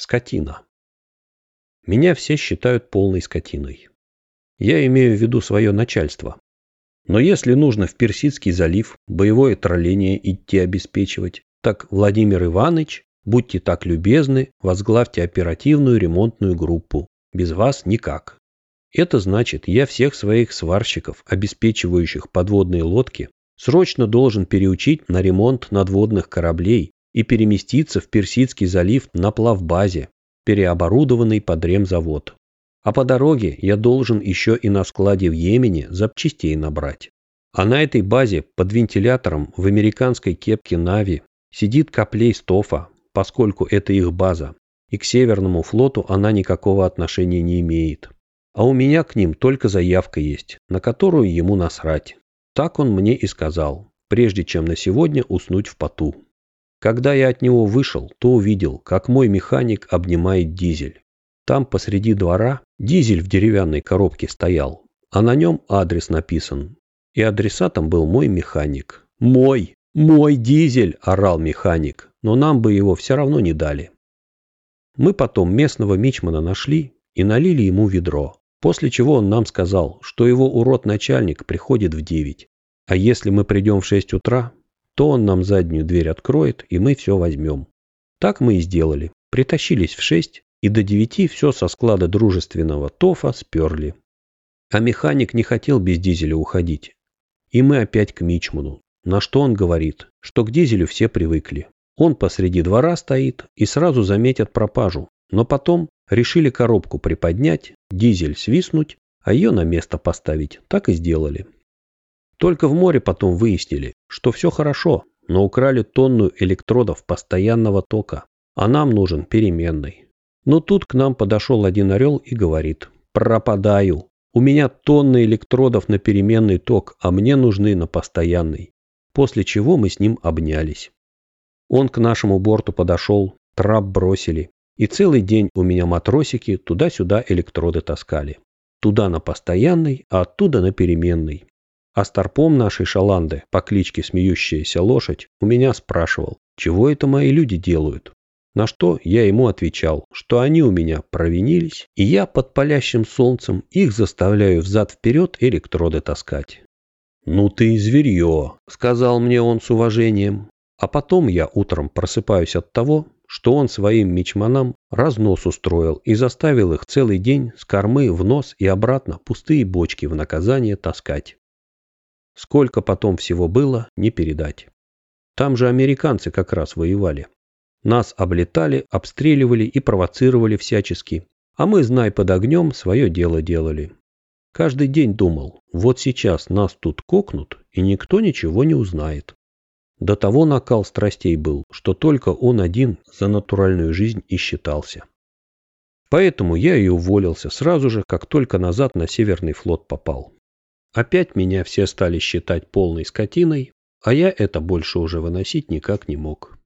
Скотина. Меня все считают полной скотиной. Я имею в виду свое начальство. Но если нужно в Персидский залив боевое тролление идти обеспечивать, так, Владимир Иванович, будьте так любезны, возглавьте оперативную ремонтную группу. Без вас никак. Это значит, я всех своих сварщиков, обеспечивающих подводные лодки, срочно должен переучить на ремонт надводных кораблей и переместиться в Персидский залив на плавбазе, переоборудованный под ремзавод. А по дороге я должен еще и на складе в Йемене запчастей набрать. А на этой базе под вентилятором в американской кепке Нави сидит Коплей Стофа, поскольку это их база, и к Северному флоту она никакого отношения не имеет. А у меня к ним только заявка есть, на которую ему насрать. Так он мне и сказал, прежде чем на сегодня уснуть в поту. Когда я от него вышел, то увидел, как мой механик обнимает дизель. Там посреди двора дизель в деревянной коробке стоял, а на нем адрес написан. И адресатом был мой механик. «Мой! Мой дизель!» – орал механик, но нам бы его все равно не дали. Мы потом местного мичмана нашли и налили ему ведро, после чего он нам сказал, что его урод-начальник приходит в девять, а если мы придем в шесть утра, то он нам заднюю дверь откроет, и мы все возьмем. Так мы и сделали. Притащились в шесть, и до девяти все со склада дружественного ТОФа сперли. А механик не хотел без дизеля уходить. И мы опять к Мичману. На что он говорит, что к дизелю все привыкли. Он посреди двора стоит и сразу заметят пропажу. Но потом решили коробку приподнять, дизель свистнуть, а ее на место поставить. Так и сделали. Только в море потом выяснили, что все хорошо, но украли тонну электродов постоянного тока, а нам нужен переменный. Но тут к нам подошел один орел и говорит «Пропадаю. У меня тонны электродов на переменный ток, а мне нужны на постоянный». После чего мы с ним обнялись. Он к нашему борту подошел, трап бросили. И целый день у меня матросики туда-сюда электроды таскали. Туда на постоянный, а оттуда на переменный. А старпом нашей шаланды по кличке Смеющаяся Лошадь у меня спрашивал, чего это мои люди делают. На что я ему отвечал, что они у меня провинились, и я под палящим солнцем их заставляю взад-вперед электроды таскать. «Ну ты и зверье», — сказал мне он с уважением. А потом я утром просыпаюсь от того, что он своим мичманам разнос устроил и заставил их целый день с кормы в нос и обратно пустые бочки в наказание таскать. Сколько потом всего было, не передать. Там же американцы как раз воевали. Нас облетали, обстреливали и провоцировали всячески. А мы, знай под огнем, свое дело делали. Каждый день думал, вот сейчас нас тут кокнут, и никто ничего не узнает. До того накал страстей был, что только он один за натуральную жизнь и считался. Поэтому я и уволился сразу же, как только назад на Северный флот попал. Опять меня все стали считать полной скотиной, а я это больше уже выносить никак не мог.